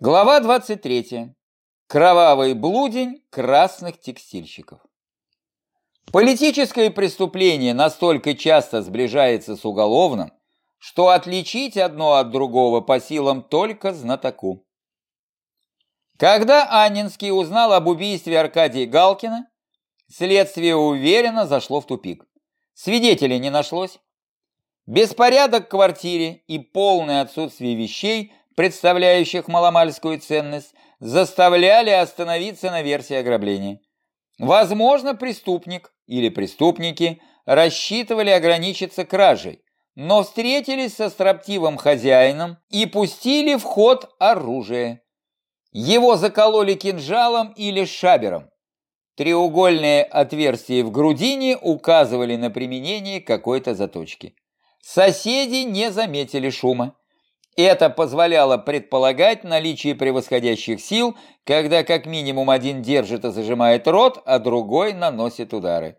Глава 23. Кровавый блудень красных текстильщиков. Политическое преступление настолько часто сближается с уголовным, что отличить одно от другого по силам только знатоку. Когда Аннинский узнал об убийстве Аркадия Галкина, следствие уверенно зашло в тупик. Свидетелей не нашлось. Беспорядок в квартире и полное отсутствие вещей, представляющих маломальскую ценность, заставляли остановиться на версии ограбления. Возможно, преступник или преступники рассчитывали ограничиться кражей, но встретились со строптивым хозяином и пустили в ход оружие. Его закололи кинжалом или шабером. Треугольные отверстия в грудине указывали на применение какой-то заточки. Соседи не заметили шума. Это позволяло предполагать наличие превосходящих сил, когда как минимум один держит и зажимает рот, а другой наносит удары.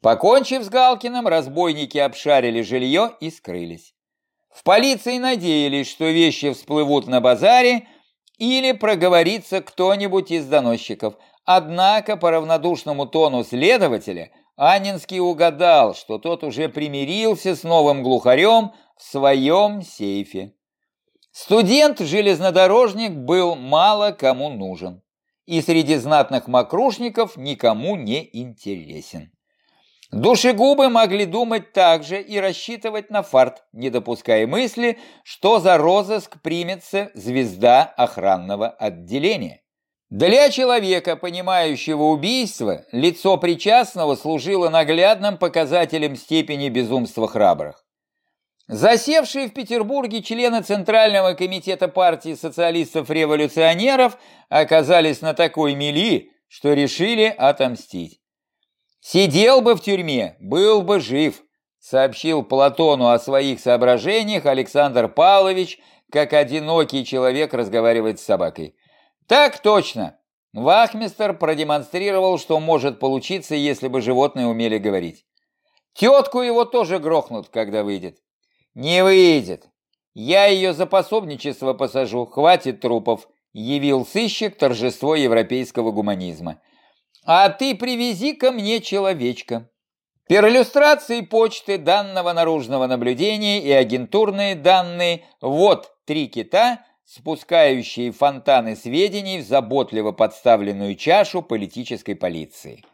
Покончив с Галкиным, разбойники обшарили жилье и скрылись. В полиции надеялись, что вещи всплывут на базаре или проговорится кто-нибудь из доносчиков. Однако по равнодушному тону следователя Анинский угадал, что тот уже примирился с новым глухарем в своем сейфе. Студент-железнодорожник был мало кому нужен и среди знатных мокрушников никому не интересен. Душегубы могли думать так же и рассчитывать на фарт, не допуская мысли, что за розыск примется звезда охранного отделения. Для человека, понимающего убийство, лицо причастного служило наглядным показателем степени безумства храбрых. Засевшие в Петербурге члены Центрального комитета партии социалистов-революционеров оказались на такой мели, что решили отомстить. Сидел бы в тюрьме, был бы жив, сообщил Платону о своих соображениях Александр Павлович, как одинокий человек разговаривает с собакой. Так точно. Вахмистер продемонстрировал, что может получиться, если бы животные умели говорить. Тетку его тоже грохнут, когда выйдет. Не выйдет. Я ее за пособничество посажу, хватит трупов, явил сыщик торжество европейского гуманизма. А ты привези ко мне человечка. Перлюстрации почты данного наружного наблюдения и агентурные данные – вот три кита, спускающие фонтаны сведений в заботливо подставленную чашу политической полиции.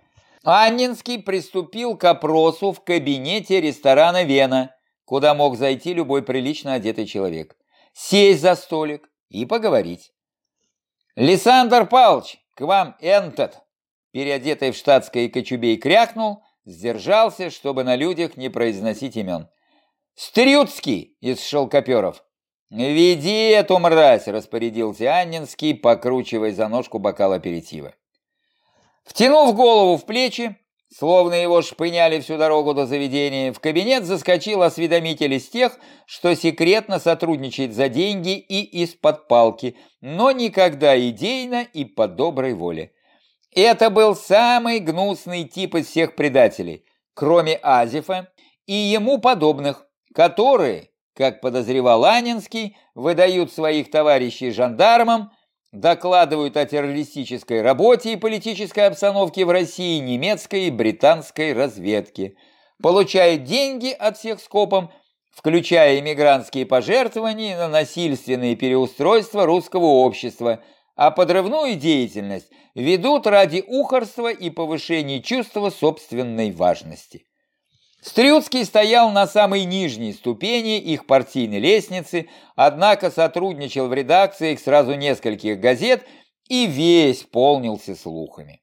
Аннинский приступил к опросу в кабинете ресторана «Вена», куда мог зайти любой прилично одетый человек. Сесть за столик и поговорить. «Лисандр Павлович, к вам энтот!» переодетый в штатское кочубей, крякнул, сдержался, чтобы на людях не произносить имен. «Стрюцкий!» из шелкоперов. «Веди эту мразь!» – распорядился Аннинский, покручивая за ножку бокал аперитива. Втянув голову в плечи, словно его шпыняли всю дорогу до заведения, в кабинет заскочил осведомитель из тех, что секретно сотрудничает за деньги и из-под палки, но никогда идейно и по доброй воле. Это был самый гнусный тип из всех предателей, кроме Азифа и ему подобных, которые, как подозревал Анинский, выдают своих товарищей жандармам, докладывают о террористической работе и политической обстановке в России немецкой и британской разведки, получают деньги от всех скопом, включая иммигрантские пожертвования на насильственные переустройства русского общества – а подрывную деятельность ведут ради ухорства и повышения чувства собственной важности. Стрюцкий стоял на самой нижней ступени их партийной лестницы, однако сотрудничал в редакциях сразу нескольких газет и весь полнился слухами.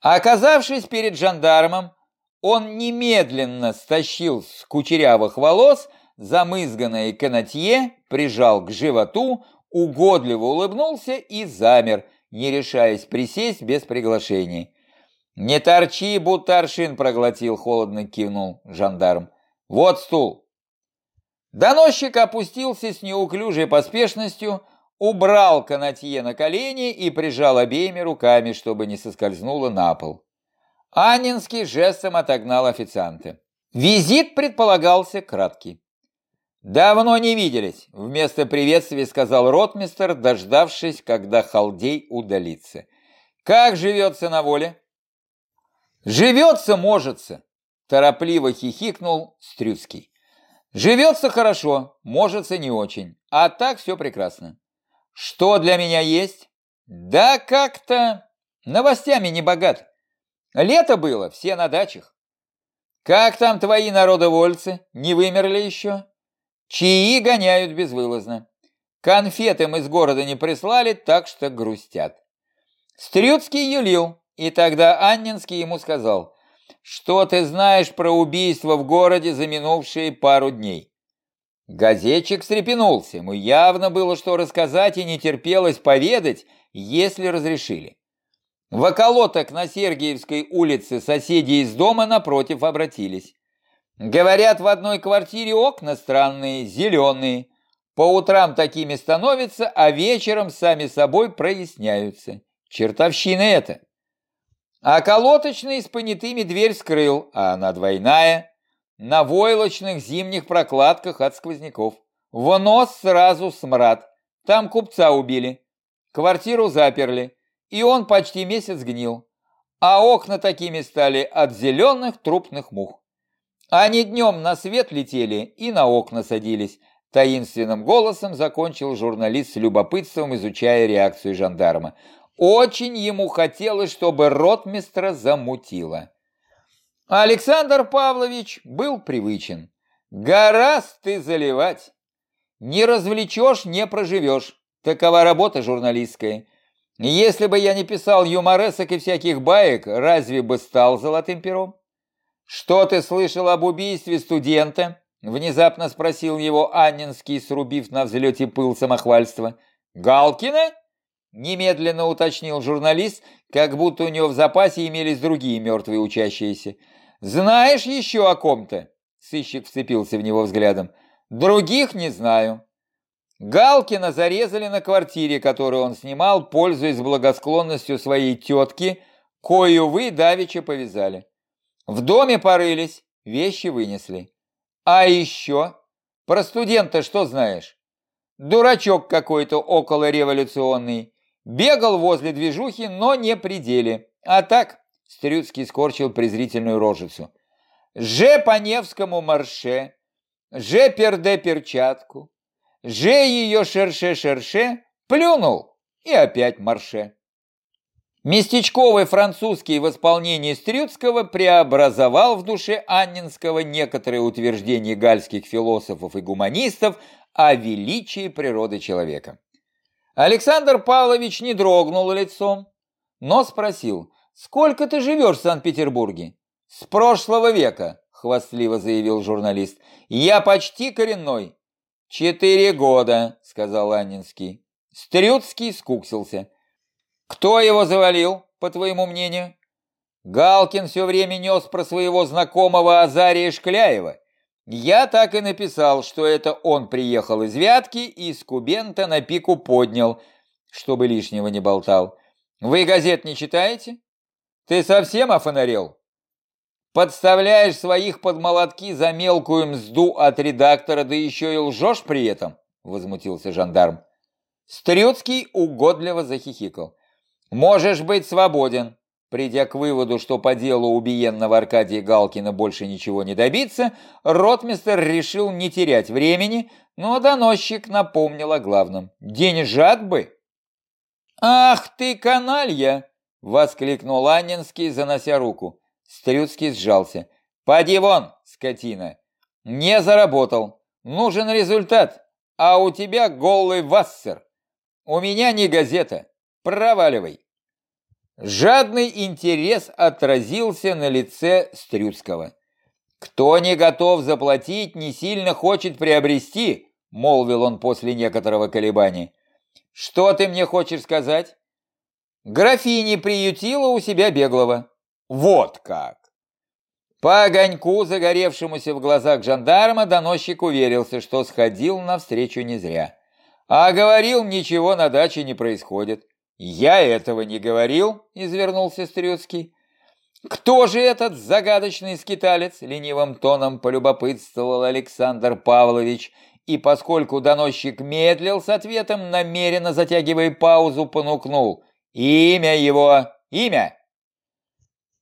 Оказавшись перед жандармом, он немедленно стащил с кучерявых волос замызганное канатье, прижал к животу, угодливо улыбнулся и замер, не решаясь присесть без приглашения. «Не торчи, будто аршин проглотил», — холодно кивнул жандарм. «Вот стул». Доносчик опустился с неуклюжей поспешностью, убрал канатье на колени и прижал обеими руками, чтобы не соскользнуло на пол. Анинский жестом отогнал официанта. Визит предполагался краткий. «Давно не виделись», — вместо приветствия сказал ротмистер, дождавшись, когда халдей удалится. «Как живется на воле?» «Живется, можется», — торопливо хихикнул Стрюцкий. «Живется хорошо, можется не очень, а так все прекрасно. Что для меня есть? Да как-то новостями не богат. Лето было, все на дачах. Как там твои народовольцы, не вымерли еще?» Чаи гоняют безвылазно. Конфеты мы из города не прислали, так что грустят. Стрюцкий юлил, и тогда Аннинский ему сказал, что ты знаешь про убийство в городе за минувшие пару дней. Газетчик встрепенулся, ему явно было что рассказать и не терпелось поведать, если разрешили. В околоток на Сергиевской улице соседи из дома напротив обратились. Говорят, в одной квартире окна странные, зеленые. По утрам такими становятся, а вечером сами собой проясняются. Чертовщина это. А колоточный с понятыми дверь скрыл, а она двойная. На войлочных зимних прокладках от сквозняков. В нос сразу смрад. Там купца убили. Квартиру заперли. И он почти месяц гнил. А окна такими стали от зеленых трупных мух. Они днем на свет летели и на окна садились. Таинственным голосом закончил журналист с любопытством, изучая реакцию жандарма. Очень ему хотелось, чтобы ротмистра замутило. Александр Павлович был привычен. Гораст ты заливать. Не развлечешь, не проживешь. Такова работа журналистская. Если бы я не писал юморесок и всяких баек, разве бы стал золотым пером? «Что ты слышал об убийстве студента?» Внезапно спросил его Аннинский, срубив на взлете пыл самохвальства. «Галкина?» Немедленно уточнил журналист, как будто у него в запасе имелись другие мертвые учащиеся. «Знаешь еще о ком-то?» Сыщик вцепился в него взглядом. «Других не знаю». Галкина зарезали на квартире, которую он снимал, пользуясь благосклонностью своей тетки, кою вы давеча повязали. В доме порылись, вещи вынесли. А еще? Про студента что знаешь? Дурачок какой-то околореволюционный. Бегал возле движухи, но не при деле. А так, Стрюцкий скорчил презрительную рожицу. Же по Невскому марше, же перде перчатку, же ее шерше-шерше, плюнул и опять марше. Местечковый французский в исполнении Стрюцкого преобразовал в душе Аннинского некоторые утверждения гальских философов и гуманистов о величии природы человека. Александр Павлович не дрогнул лицом, но спросил, «Сколько ты живешь в Санкт-Петербурге?» «С прошлого века», — хвастливо заявил журналист. «Я почти коренной». «Четыре года», — сказал Аннинский. Стрюцкий скуксился. Кто его завалил, по твоему мнению? Галкин все время нес про своего знакомого Азария Шкляева. Я так и написал, что это он приехал из Вятки и с Кубента на пику поднял, чтобы лишнего не болтал. Вы газет не читаете? Ты совсем офонарел? Подставляешь своих под молотки за мелкую мзду от редактора, да еще и лжешь при этом? Возмутился жандарм. Стрюцкий угодливо захихикал. Можешь быть свободен. Придя к выводу, что по делу убиенного Аркадия Галкина больше ничего не добиться, ротмистер решил не терять времени, но доносчик напомнил о главном. Деньжат бы! «Ах ты, каналья!» — воскликнул Аннинский, занося руку. Стрюцкий сжался. «Поди вон, скотина! Не заработал. Нужен результат, а у тебя голый вассер. У меня не газета. Проваливай!» Жадный интерес отразился на лице Стрюцкого. «Кто не готов заплатить, не сильно хочет приобрести», — молвил он после некоторого колебания. «Что ты мне хочешь сказать?» «Графиня приютила у себя беглого». «Вот как!» По огоньку, загоревшемуся в глазах жандарма, доносчик уверился, что сходил навстречу не зря. А говорил, ничего на даче не происходит. «Я этого не говорил», — извернулся Стрюцкий. «Кто же этот загадочный скиталец?» — ленивым тоном полюбопытствовал Александр Павлович и поскольку доносчик медлил с ответом, намеренно затягивая паузу, понукнул. «Имя его! Имя!»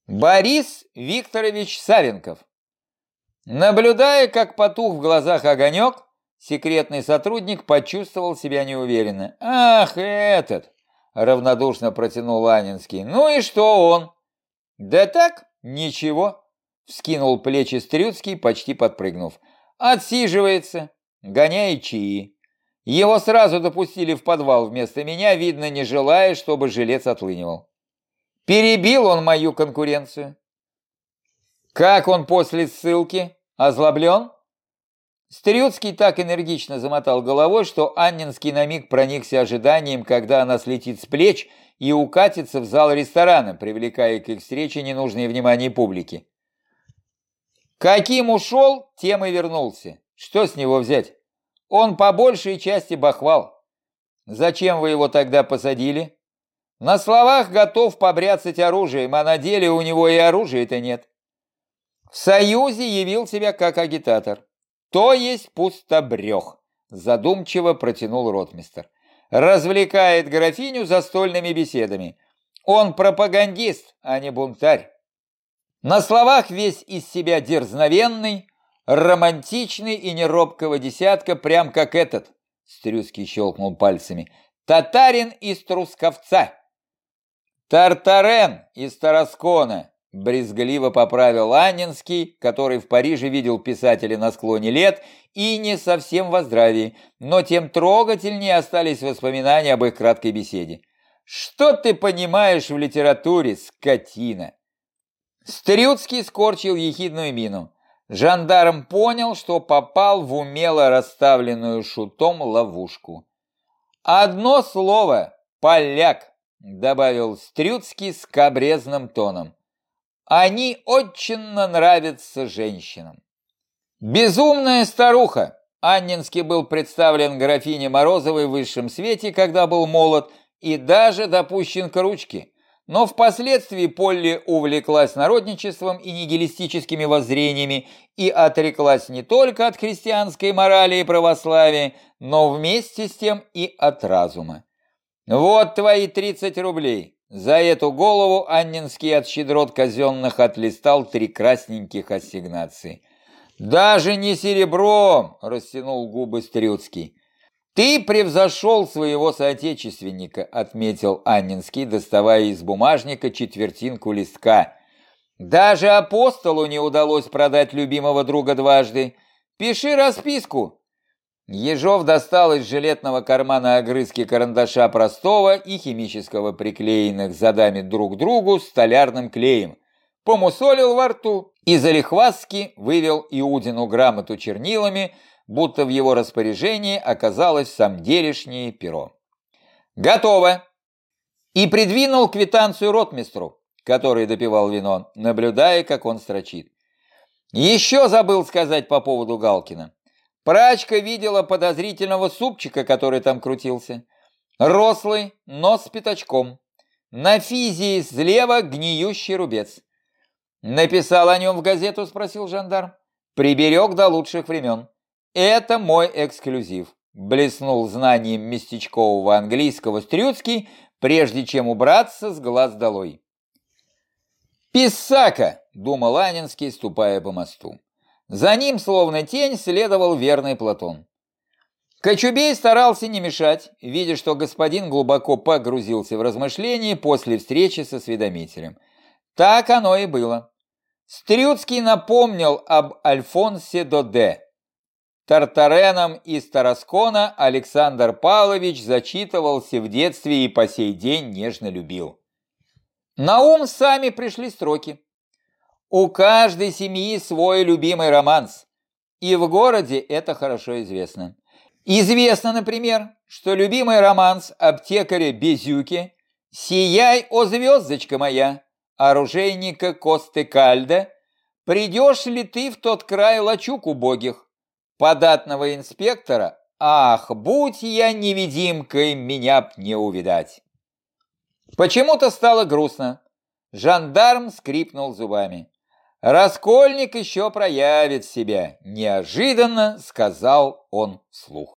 «Борис Викторович Савенков». Наблюдая, как потух в глазах огонек, секретный сотрудник почувствовал себя неуверенно. «Ах, этот!» — равнодушно протянул Анинский. «Ну и что он?» «Да так, ничего», — вскинул плечи Стрюцкий, почти подпрыгнув. «Отсиживается, гоняет чаи. Его сразу допустили в подвал вместо меня, видно, не желая, чтобы жилец отлынивал. Перебил он мою конкуренцию. Как он после ссылки? Озлоблен?» Стрюцкий так энергично замотал головой, что Аннинский на миг проникся ожиданием, когда она слетит с плеч и укатится в зал ресторана, привлекая к их встрече ненужное внимание публики. Каким ушел, тем и вернулся. Что с него взять? Он по большей части бахвал. Зачем вы его тогда посадили? На словах готов побряцать оружием, а на деле у него и оружия-то нет. В Союзе явил себя как агитатор. То есть пустобрех, задумчиво протянул ротмистер. Развлекает графиню застольными беседами. Он пропагандист, а не бунтарь. На словах весь из себя дерзновенный, романтичный и неробкого десятка, прям как этот, Стрюский щелкнул пальцами, татарин из Трусковца. Тартарен из Тараскона, Брезгливо поправил Аннинский, который в Париже видел писателя на склоне лет и не совсем во здравии, но тем трогательнее остались воспоминания об их краткой беседе. «Что ты понимаешь в литературе, скотина?» Стрюцкий скорчил ехидную мину. Жандарм понял, что попал в умело расставленную шутом ловушку. «Одно слово – поляк», – добавил Стрюцкий с кабрезным тоном. Они очень нравятся женщинам. Безумная старуха. Аннинский был представлен графине Морозовой в высшем свете, когда был молод, и даже допущен к ручке. Но впоследствии Полли увлеклась народничеством и нигилистическими воззрениями и отреклась не только от христианской морали и православия, но вместе с тем и от разума. «Вот твои 30 рублей. За эту голову Аннинский от щедрот казенных отлистал три красненьких ассигнации. «Даже не серебром!» – растянул губы Стрюцкий. «Ты превзошел своего соотечественника», – отметил Аннинский, доставая из бумажника четвертинку листка. «Даже апостолу не удалось продать любимого друга дважды. Пиши расписку, Ежов достал из жилетного кармана огрызки карандаша простого и химического приклеенных задами друг к другу столярным клеем, помусолил во рту и залихвастски вывел Иудину грамоту чернилами, будто в его распоряжении оказалось самделишнее перо. «Готово!» И придвинул квитанцию ротмистру, который допивал вино, наблюдая, как он строчит. Еще забыл сказать по поводу Галкина. Прачка видела подозрительного супчика, который там крутился. Рослый, но с пятачком. На физии слева гниющий рубец. «Написал о нем в газету?» – спросил жандарм. «Приберег до лучших времен. Это мой эксклюзив», – блеснул знанием местечкового английского Стрюцкий, прежде чем убраться с глаз долой. «Писака!» – думал Анинский, ступая по мосту. За ним, словно тень, следовал верный Платон. Кочубей старался не мешать, видя, что господин глубоко погрузился в размышления после встречи со осведомителем. Так оно и было. Стрюцкий напомнил об Альфонсе Доде. Тартареном из Тараскона Александр Павлович зачитывался в детстве и по сей день нежно любил. На ум сами пришли строки. У каждой семьи свой любимый романс. И в городе это хорошо известно. Известно, например, что любимый романс аптекаря Безюки «Сияй, о звездочка моя!» оружейника Косты Кальда «Придешь ли ты в тот край лачуг убогих?» податного инспектора «Ах, будь я невидимкой, меня б не увидать!» Почему-то стало грустно. Жандарм скрипнул зубами. Раскольник еще проявит себя, неожиданно сказал он вслух.